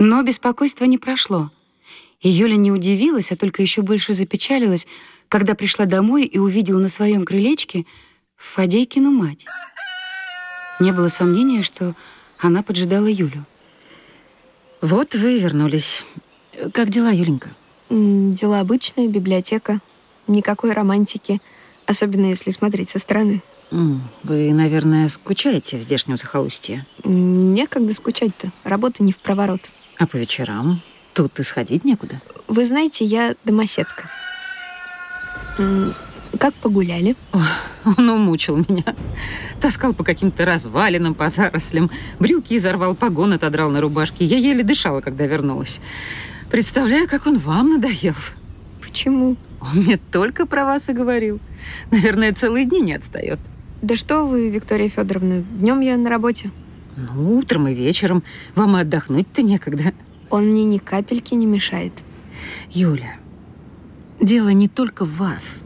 Но беспокойство не прошло. И Юля не удивилась, а только еще больше запечалилась, когда пришла домой и увидела на своем крылечке Фадейкину мать. Не было сомнения, что она поджидала Юлю. Вот вы и вернулись. Как дела, Юленька? Дела обычные, библиотека. Никакой романтики, особенно если смотреть со стороны. Вы, наверное, скучаете в здешнем захолустье? Некогда скучать-то. Работа не в проворот. А по вечерам? Тут и сходить некуда. Вы знаете, я домоседка. Как погуляли? О, он умучил меня. Таскал по каким-то развалинам, по зарослям. Брюки изорвал, погон отодрал на рубашке. Я еле дышала, когда вернулась. Представляю, как он вам надоел. Почему? Он мне только про вас и говорил. Наверное, целые дни не отстает. Да что вы, Виктория Федоровна, днем я на работе. Ну, утром и вечером. Вам и отдохнуть-то некогда. Он мне ни капельки не мешает. Юля, дело не только в вас.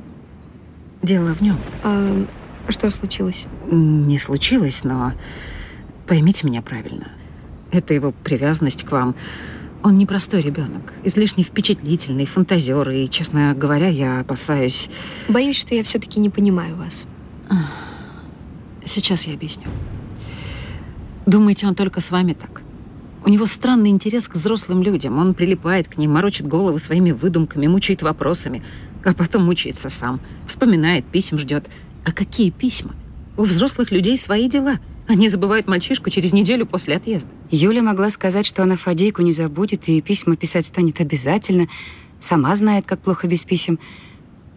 Дело в нем. А что случилось? Не случилось, но поймите меня правильно. Это его привязанность к вам. Он непростой ребенок, излишне впечатлительный, фантазер, и, честно говоря, я опасаюсь... Боюсь, что я все-таки не понимаю вас. Сейчас я объясню. Думаете, он только с вами так? У него странный интерес к взрослым людям. Он прилипает к ним, морочит головы своими выдумками, мучает вопросами, а потом мучается сам. Вспоминает, писем ждет. А какие письма? У взрослых людей свои дела. Они забывают мальчишку через неделю после отъезда. Юля могла сказать, что она Фадейку не забудет и письма писать станет обязательно. Сама знает, как плохо без писем.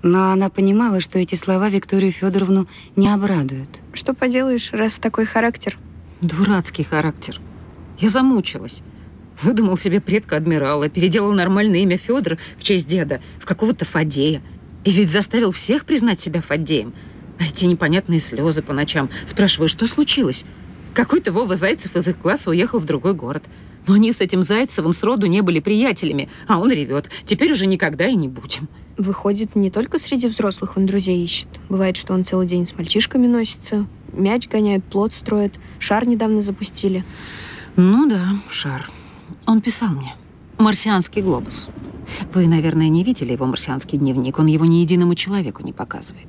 Но она понимала, что эти слова Викторию Федоровну не обрадуют. Что поделаешь, раз такой характер? Дурацкий характер. Я замучилась. Выдумал себе предка адмирала, переделал нормальное имя Федор в честь деда в какого-то Фадея. И ведь заставил всех признать себя Фадеем. А эти непонятные слезы по ночам. Спрашиваю, что случилось? Какой-то Вова Зайцев из их класса уехал в другой город. Но они с этим Зайцевым сроду не были приятелями, а он ревет. Теперь уже никогда и не будем. Выходит, не только среди взрослых он друзей ищет. Бывает, что он целый день с мальчишками носится, мяч гоняет, плод строит, шар недавно запустили. Ну да, шар. Он писал мне. Марсианский глобус. Вы, наверное, не видели его марсианский дневник. Он его ни единому человеку не показывает.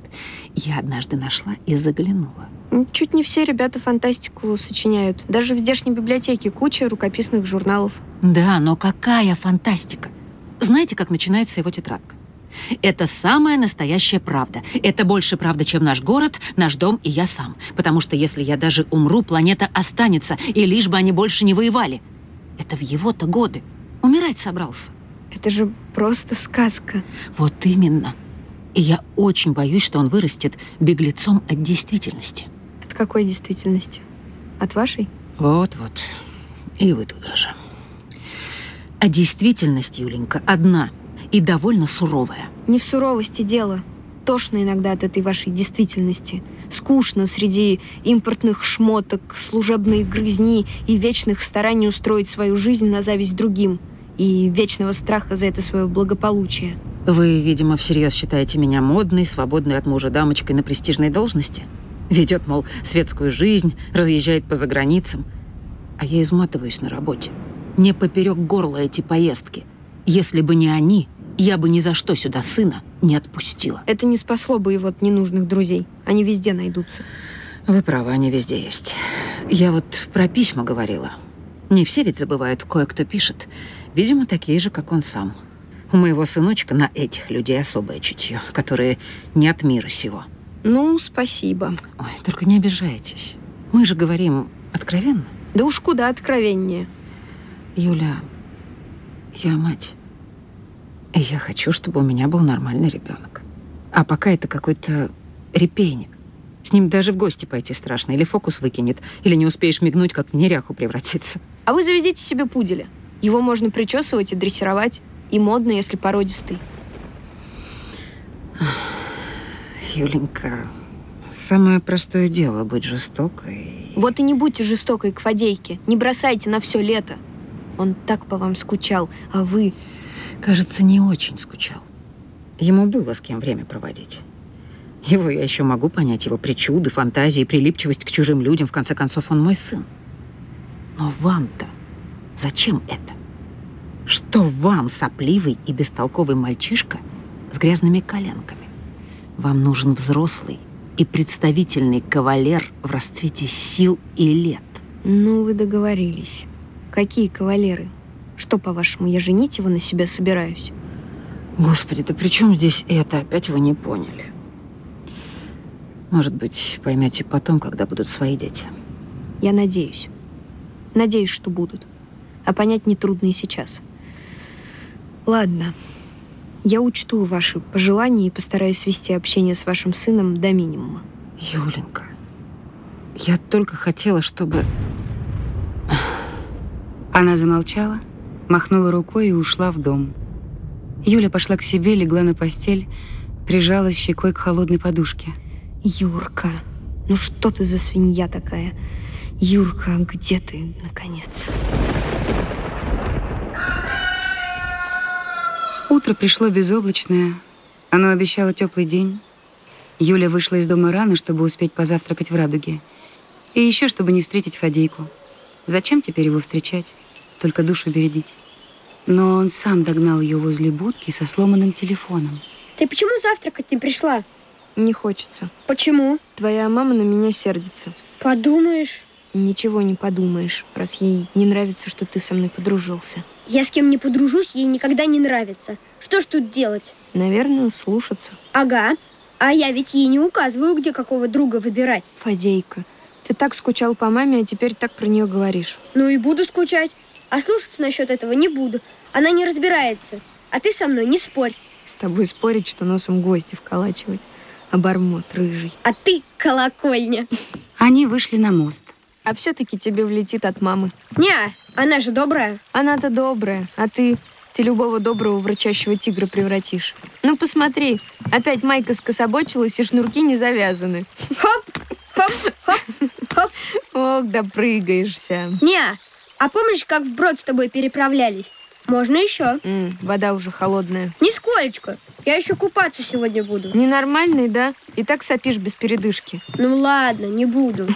Я однажды нашла и заглянула. Чуть не все ребята фантастику сочиняют. Даже в здешней библиотеке куча рукописных журналов. Да, но какая фантастика? Знаете, как начинается его тетрадка? Это самая настоящая правда. Это больше правда, чем наш город, наш дом и я сам. Потому что если я даже умру, планета останется, и лишь бы они больше не воевали. Это в его-то годы. Умирать собрался. Это же просто сказка. Вот именно. И я очень боюсь, что он вырастет беглецом от действительности. От какой действительности? От вашей? Вот-вот. И вы туда же. А действительность, Юленька, одна и довольно суровая. Не в суровости дело. Тошно иногда от этой вашей действительности. Скучно среди импортных шмоток, служебной грызни и вечных стараний устроить свою жизнь на зависть другим. И вечного страха за это свое благополучие. Вы, видимо, всерьез считаете меня модной, свободной от мужа дамочкой на престижной должности? Ведет, мол, светскую жизнь, разъезжает по заграницам. А я изматываюсь на работе. Мне поперек горла эти поездки. Если бы не они, я бы ни за что сюда сына не отпустила. Это не спасло бы его от ненужных друзей. Они везде найдутся. Вы правы, они везде есть. Я вот про письма говорила. Не все ведь забывают, кое-кто пишет. Видимо, такие же, как он сам. У моего сыночка на этих людей особое чутье, которые не от мира сего. Ну, спасибо. Ой, только не обижайтесь. Мы же говорим откровенно. Да уж куда откровеннее. Юля, я мать. И я хочу, чтобы у меня был нормальный ребенок. А пока это какой-то репейник. С ним даже в гости пойти страшно. Или фокус выкинет, или не успеешь мигнуть, как в неряху превратиться. А вы заведите себе пуделя. Его можно причесывать и дрессировать. И модно, если породистый. Юленька, самое простое дело быть жестокой. Вот и не будьте жестокой к Фадейке. Не бросайте на все лето. Он так по вам скучал, а вы... Кажется, не очень скучал. Ему было с кем время проводить. Его я еще могу понять, его причуды, фантазии, прилипчивость к чужим людям. В конце концов, он мой сын. Но вам-то зачем это? Что вам, сопливый и бестолковый мальчишка с грязными коленками? Вам нужен взрослый и представительный кавалер в расцвете сил и лет. Ну, вы договорились. Какие кавалеры? Что, по-вашему, я женить его на себя собираюсь? Господи, да при чем здесь это? Опять вы не поняли. Может быть, поймете потом, когда будут свои дети. Я надеюсь. Надеюсь, что будут. А понять нетрудно и сейчас. Ладно. Я учту ваши пожелания и постараюсь свести общение с вашим сыном до минимума. Юленька, я только хотела, чтобы... Она замолчала, махнула рукой и ушла в дом. Юля пошла к себе, легла на постель, прижалась щекой к холодной подушке. Юрка, ну что ты за свинья такая? Юрка, где ты, наконец? Утро пришло безоблачное. Оно обещало теплый день. Юля вышла из дома рано, чтобы успеть позавтракать в радуге. И еще, чтобы не встретить Фадейку. Зачем теперь его встречать? Только душу бередить. Но он сам догнал ее возле будки со сломанным телефоном. Ты почему завтракать не пришла? Не хочется. Почему? Твоя мама на меня сердится. Подумаешь. Ничего не подумаешь, раз ей не нравится, что ты со мной подружился. Я с кем не подружусь, ей никогда не нравится. Что ж тут делать? Наверное, слушаться. Ага. А я ведь ей не указываю, где какого друга выбирать. Фадейка, ты так скучал по маме, а теперь так про нее говоришь. Ну и буду скучать. А слушаться насчет этого не буду. Она не разбирается. А ты со мной не спорь. С тобой спорить, что носом гости вколачивать. Обормот рыжий. А ты колокольня. Они вышли на мост. А все-таки тебе влетит от мамы. Не, она же добрая. Она-то добрая, а ты... Ты любого доброго врачащего тигра превратишь. Ну, посмотри, опять майка скособочилась, и шнурки не завязаны. Хоп, хоп, хоп, хоп. Ох, да прыгаешься. Не, а помнишь, как вброд с тобой переправлялись? Можно еще. М, вода уже холодная. Нисколечко. Я еще купаться сегодня буду. Ненормальный, да? И так сопишь без передышки. Ну ладно, не буду.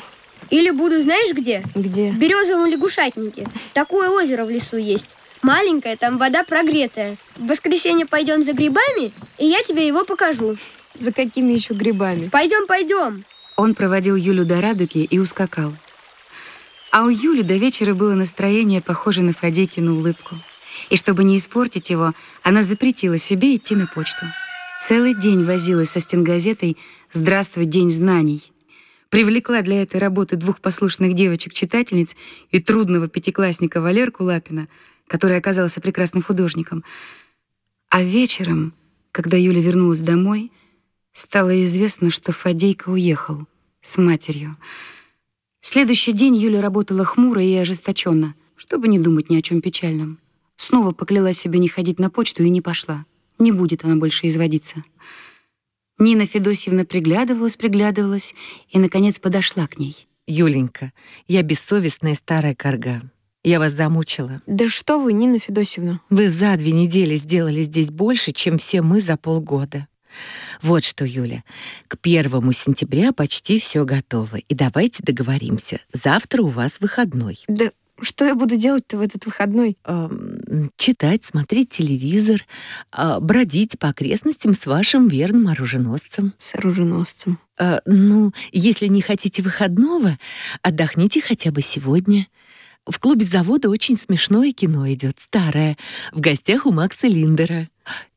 Или буду, знаешь где? Где? В березовом лягушатнике. Такое озеро в лесу есть. Маленькое, там вода прогретая. В воскресенье пойдем за грибами, и я тебе его покажу. За какими еще грибами? Пойдем, пойдем. Он проводил Юлю до радуги и ускакал. А у Юли до вечера было настроение, похоже на Фадейкину улыбку. И чтобы не испортить его, она запретила себе идти на почту. Целый день возилась со стенгазетой «Здравствуй, день знаний». Привлекла для этой работы двух послушных девочек-читательниц и трудного пятиклассника Валерку Лапина, который оказался прекрасным художником. А вечером, когда Юля вернулась домой, стало известно, что Фадейка уехал с матерью. Следующий день Юля работала хмуро и ожесточенно, чтобы не думать ни о чем печальном. Снова поклялась себе не ходить на почту и не пошла. Не будет она больше изводиться. Нина Федосьевна приглядывалась, приглядывалась и, наконец, подошла к ней. Юленька, я бессовестная старая корга. Я вас замучила. Да что вы, Нина Федосевна. Вы за две недели сделали здесь больше, чем все мы за полгода. Вот что, Юля, к первому сентября почти все готово. И давайте договоримся. Завтра у вас выходной. Да что я буду делать-то в этот выходной? Эм, читать, смотреть телевизор, э, бродить по окрестностям с вашим верным оруженосцем. С оруженосцем. Э, ну, если не хотите выходного, отдохните хотя бы сегодня. В клубе завода очень смешное кино идет, старое, в гостях у Макса Линдера.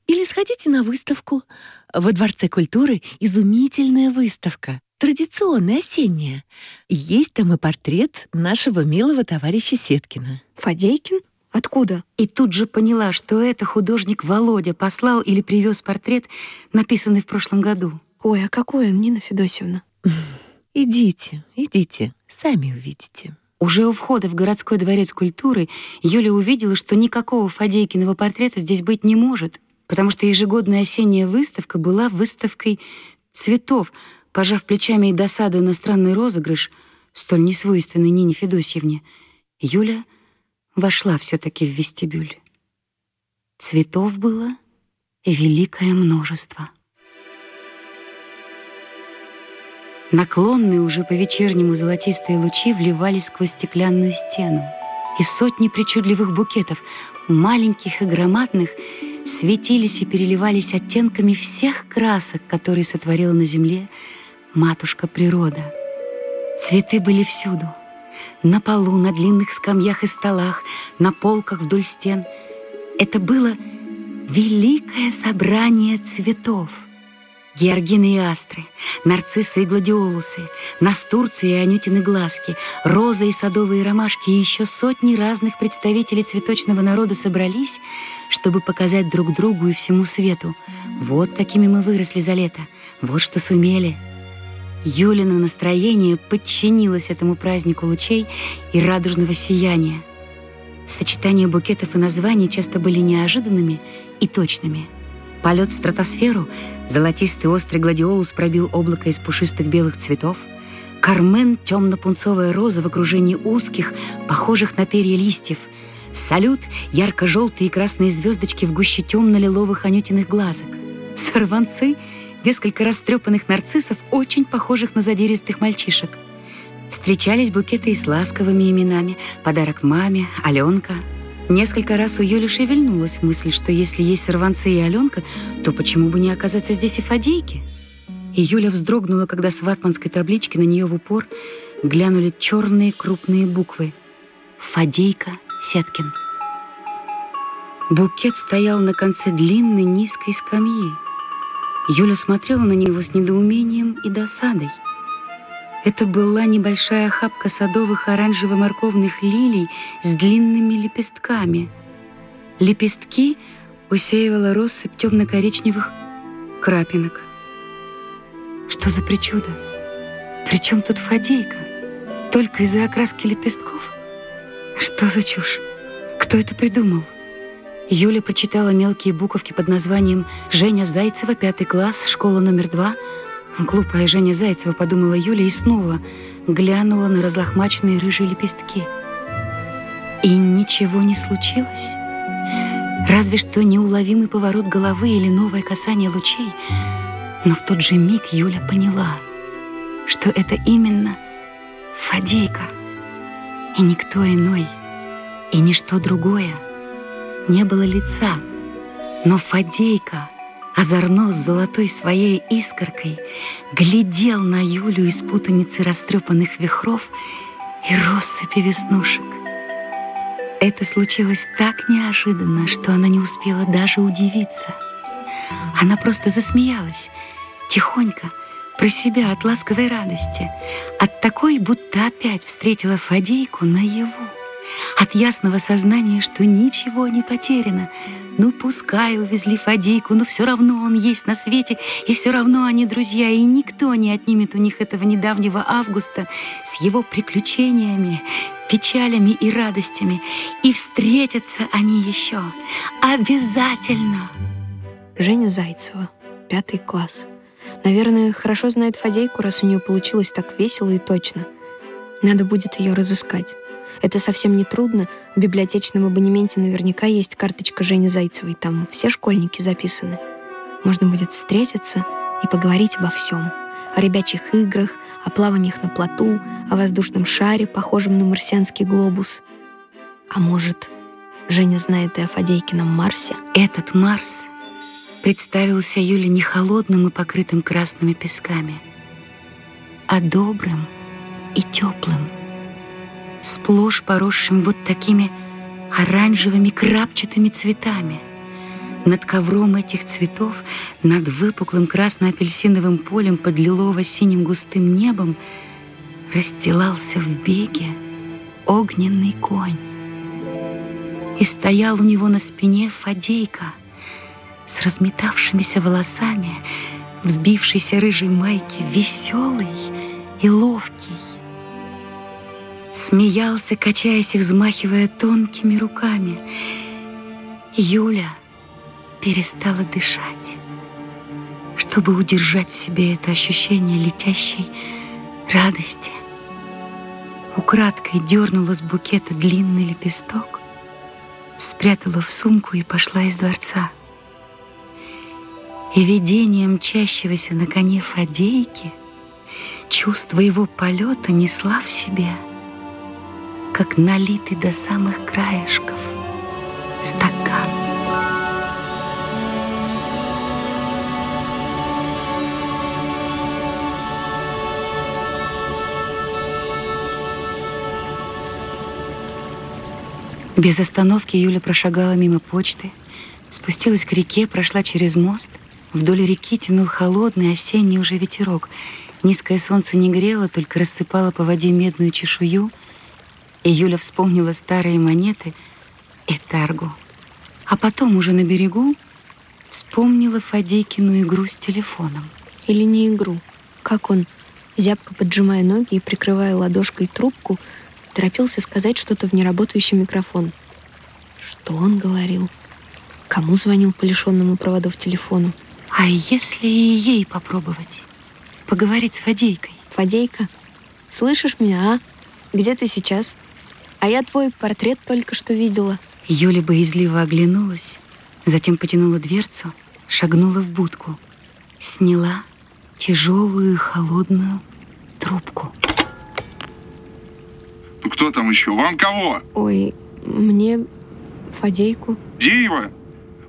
Или сходите на выставку. Во Дворце культуры изумительная выставка, традиционная, осенняя. Есть там и портрет нашего милого товарища Сеткина. Фадейкин? Откуда? И тут же поняла, что это художник Володя послал или привез портрет, написанный в прошлом году. Ой, а какой он, Нина Федосевна? Идите, идите, сами увидите. Уже у входа в городской дворец культуры Юля увидела, что никакого Фадейкиного портрета здесь быть не может, потому что ежегодная осенняя выставка была выставкой цветов, пожав плечами и досадой на странный розыгрыш, столь несвойственный Нине Федосьевне, Юля вошла все-таки в вестибюль. Цветов было великое множество. Наклонные уже по вечернему золотистые лучи вливались сквозь стеклянную стену. и сотни причудливых букетов, маленьких и громадных, светились и переливались оттенками всех красок, которые сотворила на земле матушка природа. Цветы были всюду. На полу, на длинных скамьях и столах, на полках вдоль стен. Это было великое собрание цветов — георгины и астры, нарциссы и гладиолусы, настурции и анютины глазки, розы и садовые ромашки и еще сотни разных представителей цветочного народа собрались, чтобы показать друг другу и всему свету. Вот какими мы выросли за лето, вот что сумели. Юлина настроение подчинилось этому празднику лучей и радужного сияния. Сочетания букетов и названий часто были неожиданными и точными. Полет в стратосферу — Золотистый острый гладиолус пробил облако из пушистых белых цветов. Кармен — темно-пунцовая роза в окружении узких, похожих на перья листьев. Салют — ярко-желтые и красные звездочки в гуще темно-лиловых анютиных глазок. Сорванцы — несколько растрепанных нарциссов, очень похожих на задиристых мальчишек. Встречались букеты и с ласковыми именами. Подарок маме, Аленка — Несколько раз у Юли шевельнулась мысль, что если есть сорванцы и Аленка, то почему бы не оказаться здесь и Фадейки? И Юля вздрогнула, когда с ватманской таблички на нее в упор глянули черные крупные буквы. «Фадейка Сеткин». Букет стоял на конце длинной низкой скамьи. Юля смотрела на него с недоумением и досадой – это была небольшая хапка садовых оранжево-морковных лилий с длинными лепестками. Лепестки усеивала россыпь темно-коричневых крапинок. Что за причуда? Причем тут фадейка? Только из-за окраски лепестков? Что за чушь? Кто это придумал? Юля прочитала мелкие буковки под названием «Женя Зайцева, пятый класс, школа номер два», Глупая Женя Зайцева, подумала Юля и снова глянула на разлохмаченные рыжие лепестки. И ничего не случилось. Разве что неуловимый поворот головы или новое касание лучей. Но в тот же миг Юля поняла, что это именно Фадейка. И никто иной, и ничто другое. Не было лица, но Фадейка — озорно с золотой своей искоркой глядел на Юлю из путаницы растрепанных вихров и россыпи веснушек. Это случилось так неожиданно, что она не успела даже удивиться. Она просто засмеялась, тихонько, про себя от ласковой радости, от такой, будто опять встретила Фадейку наяву, от ясного сознания, что ничего не потеряно, ну, пускай увезли Фадейку, но все равно он есть на свете, и все равно они друзья, и никто не отнимет у них этого недавнего августа с его приключениями, печалями и радостями. И встретятся они еще. Обязательно. Женя Зайцева, пятый класс. Наверное, хорошо знает Фадейку, раз у нее получилось так весело и точно. Надо будет ее разыскать. Это совсем не трудно. В библиотечном абонементе наверняка есть карточка Жени Зайцевой. Там все школьники записаны. Можно будет встретиться и поговорить обо всем. О ребячьих играх, о плаваниях на плоту, о воздушном шаре, похожем на марсианский глобус. А может, Женя знает и о Фадейкином Марсе? Этот Марс представился Юле не холодным и покрытым красными песками, а добрым и теплым сплошь поросшим вот такими оранжевыми крапчатыми цветами. Над ковром этих цветов, над выпуклым красно-апельсиновым полем под лилово-синим густым небом расстилался в беге огненный конь. И стоял у него на спине Фадейка с разметавшимися волосами, взбившейся рыжей майки, веселый и ловкий смеялся, качаясь и взмахивая тонкими руками. Юля перестала дышать, чтобы удержать в себе это ощущение летящей радости. Украдкой дернула с букета длинный лепесток, спрятала в сумку и пошла из дворца. И видение мчащегося на коне Фадейки, чувство его полета несла в себе — как налитый до самых краешков стакан. Без остановки Юля прошагала мимо почты, спустилась к реке, прошла через мост. Вдоль реки тянул холодный осенний уже ветерок. Низкое солнце не грело, только рассыпало по воде медную чешую. И Юля вспомнила старые монеты и таргу. А потом уже на берегу вспомнила Фадейкину игру с телефоном. Или не игру. Как он, зябко поджимая ноги и прикрывая ладошкой трубку, торопился сказать что-то в неработающий микрофон. Что он говорил? Кому звонил по лишенному проводов телефону? А если и ей попробовать? Поговорить с Фадейкой? Фадейка, слышишь меня, а? Где ты сейчас? А я твой портрет только что видела. Юля боязливо оглянулась, затем потянула дверцу, шагнула в будку, сняла тяжелую и холодную трубку. Ну кто там еще? Вам кого? Ой, мне Фадейку. Деева?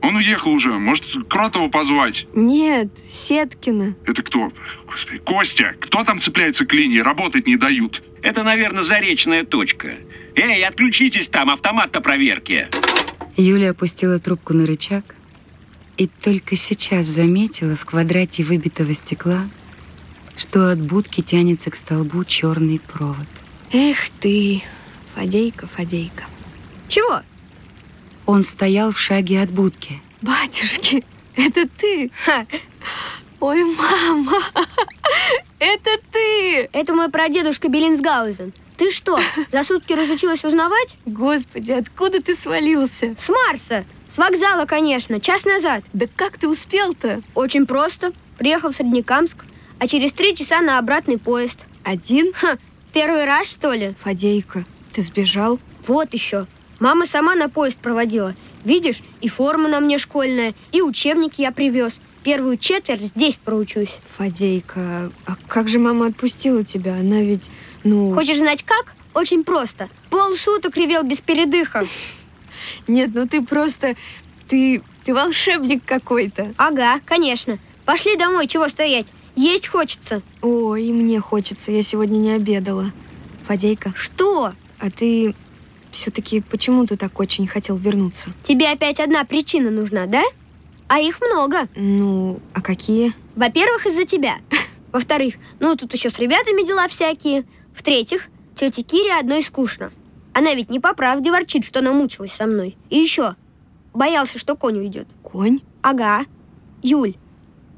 Он уехал уже. Может, Кротова позвать? Нет, Сеткина. Это кто? Господи, Костя, кто там цепляется к линии? Работать не дают. Это, наверное, заречная точка. Эй, отключитесь там, автомат на проверке. Юля опустила трубку на рычаг и только сейчас заметила в квадрате выбитого стекла, что от будки тянется к столбу черный провод. Эх ты, Фадейка, Фадейка. Чего? Он стоял в шаге от будки. Батюшки, это ты? Ха, Ой, мама, это ты! это мой прадедушка Беллинсгаузен. Ты что, за сутки разучилась узнавать? Господи, откуда ты свалился? С Марса. С вокзала, конечно, час назад. Да как ты успел-то? Очень просто. Приехал в Среднекамск, а через три часа на обратный поезд. Один? Ха, первый раз, что ли? Фадейка, ты сбежал? Вот еще. Мама сама на поезд проводила. Видишь, и форма на мне школьная, и учебники я привез. Первую четверть здесь проучусь. Фадейка, а как же мама отпустила тебя? Она ведь, ну... Хочешь знать как? Очень просто. Полсуток ревел без передыха. Нет, ну ты просто... Ты... Ты волшебник какой-то. Ага, конечно. Пошли домой, чего стоять? Есть хочется. Ой, и мне хочется, я сегодня не обедала. Фадейка, Что? а ты все-таки почему ты так очень хотел вернуться? Тебе опять одна причина нужна, да? А их много. Ну, а какие? Во-первых, из-за тебя. Во-вторых, ну тут еще с ребятами дела всякие. В-третьих, тете Кире одной скучно. Она ведь не по правде ворчит, что намучилась со мной. И еще, боялся, что конь уйдет. Конь? Ага. Юль,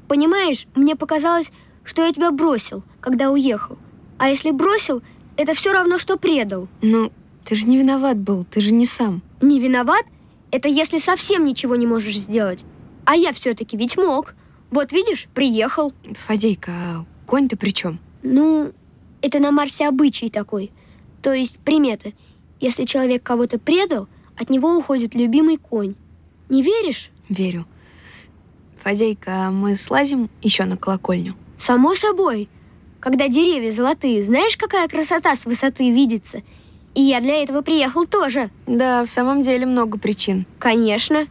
понимаешь, мне показалось, что я тебя бросил, когда уехал. А если бросил, это все равно, что предал. Ну, ты же не виноват был, ты же не сам. Не виноват? Это если совсем ничего не можешь сделать. А я все-таки ведь мог. Вот видишь, приехал. Фадейка, а конь-то при чем? Ну, это на Марсе обычай такой. То есть примета. Если человек кого-то предал, от него уходит любимый конь. Не веришь? Верю. Фадейка, а мы слазим еще на колокольню? Само собой. Когда деревья золотые, знаешь, какая красота с высоты видится? И я для этого приехал тоже. Да, в самом деле много причин. Конечно.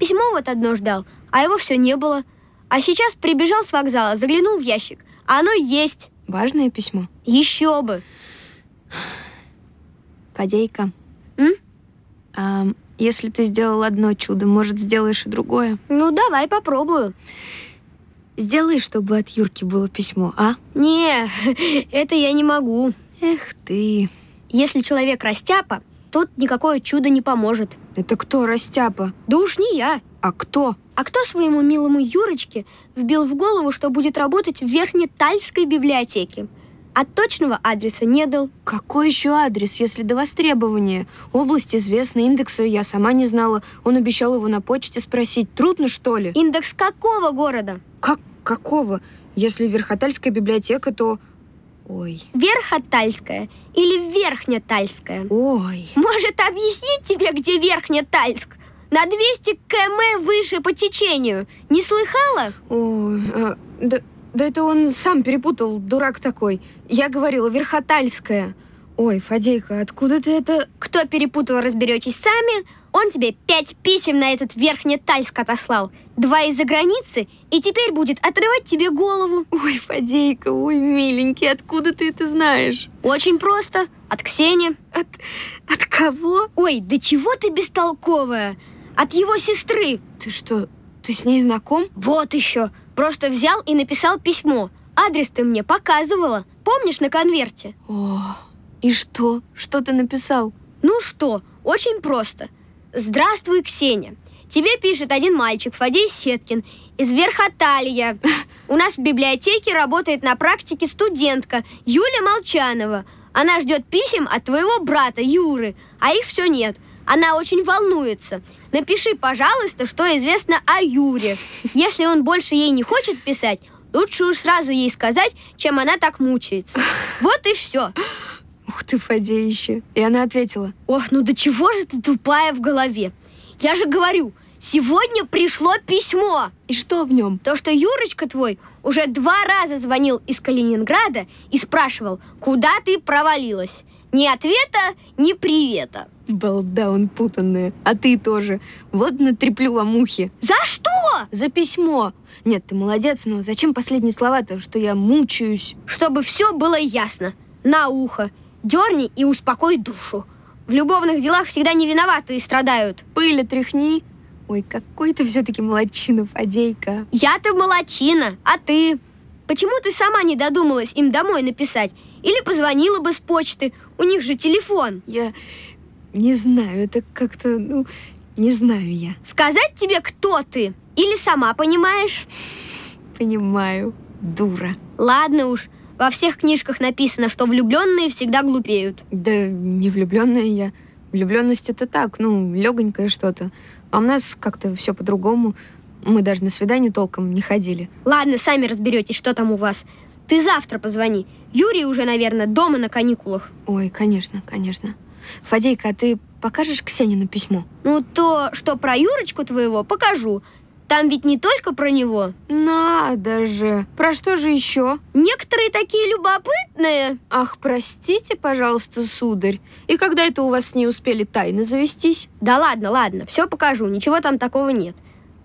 Письмо вот одно ждал, а его все не было. А сейчас прибежал с вокзала, заглянул в ящик, а оно есть. Важное письмо. Еще бы. Фадейка. М? А если ты сделал одно чудо, может, сделаешь и другое? Ну, давай попробую. Сделай, чтобы от Юрки было письмо, а? Не, это я не могу. Эх ты. Если человек растяпа, тут никакое чудо не поможет. Это кто, Растяпа? Да уж не я. А кто? А кто своему милому Юрочке вбил в голову, что будет работать в Верхнетальской библиотеке? А точного адреса не дал. Какой еще адрес, если до востребования? Область известна, индекса я сама не знала. Он обещал его на почте спросить. Трудно, что ли? Индекс какого города? Как какого? Если Верхотальская библиотека, то... Ой, Верхотальская или Верхнетальская? ой. Может, объяснить тебе, где Верхнетальск? На 200 км выше по течению. Не слыхала? Ой, а, да, да это он сам перепутал, дурак такой. Я говорила, Верхотальская. Ой, Фадейка, откуда ты это... Кто перепутал, разберетесь сами. Он тебе пять писем на этот верхний Тайск отослал. Два из-за границы, и теперь будет отрывать тебе голову. Ой, Фадейка, ой, миленький, откуда ты это знаешь? Очень просто. От Ксении. От... от кого? Ой, да чего ты бестолковая? От его сестры. Ты что, ты с ней знаком? Вот еще. Просто взял и написал письмо. Адрес ты мне показывала. Помнишь на конверте? О, и что? Что ты написал? Ну что, очень просто. Здравствуй, Ксения. Тебе пишет один мальчик, Фадей Сеткин, из Верхоталья. У нас в библиотеке работает на практике студентка Юля Молчанова. Она ждет писем от твоего брата Юры, а их все нет. Она очень волнуется. Напиши, пожалуйста, что известно о Юре. Если он больше ей не хочет писать, лучше уж сразу ей сказать, чем она так мучается. Вот и все. Ух ты, Фадеище. И она ответила. Ох, ну до чего же ты тупая в голове? Я же говорю, сегодня пришло письмо. И что в нем? То, что Юрочка твой уже два раза звонил из Калининграда и спрашивал, куда ты провалилась. Ни ответа, ни привета. Балда он путанная. А ты тоже. Вот натреплю вам ухи. За что? За письмо. Нет, ты молодец, но зачем последние слова-то, что я мучаюсь? Чтобы все было ясно. На ухо. Дерни и успокой душу. В любовных делах всегда не виноватые страдают. Пыль отряхни. Ой, какой ты все-таки молодчина, Фадейка. Я-то молодчина, а ты? Почему ты сама не додумалась им домой написать? Или позвонила бы с почты? У них же телефон. Я не знаю, это как-то, ну, не знаю я. Сказать тебе, кто ты? Или сама понимаешь? Понимаю, дура. Ладно уж, во всех книжках написано, что влюбленные всегда глупеют. Да не влюбленная я. Влюбленность это так, ну, легонькое что-то. А у нас как-то все по-другому. Мы даже на свидание толком не ходили. Ладно, сами разберетесь, что там у вас. Ты завтра позвони. Юрий уже, наверное, дома на каникулах. Ой, конечно, конечно. Фадейка, а ты покажешь Ксенину письмо? Ну, то, что про Юрочку твоего, покажу. Там ведь не только про него. Надо же. Про что же еще? Некоторые такие любопытные. Ах, простите, пожалуйста, сударь. И когда это у вас с ней успели тайно завестись? Да ладно, ладно, все покажу, ничего там такого нет.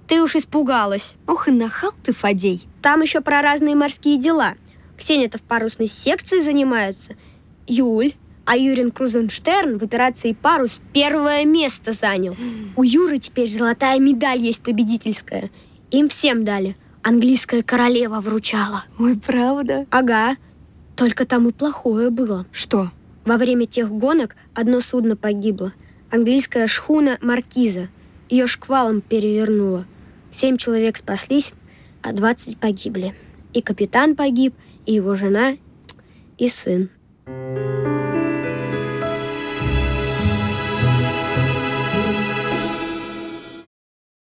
Ты уж испугалась. Ох и нахал ты, Фадей. Там еще про разные морские дела. Ксения-то в парусной секции занимается. Юль, а Юрин Крузенштерн в операции «Парус» первое место занял. У Юры теперь золотая медаль есть победительская. Им всем дали. Английская королева вручала. Ой, правда? Ага. Только там и плохое было. Что? Во время тех гонок одно судно погибло. Английская шхуна «Маркиза». Ее шквалом перевернуло. Семь человек спаслись, а двадцать погибли. И капитан погиб, и его жена, и сын.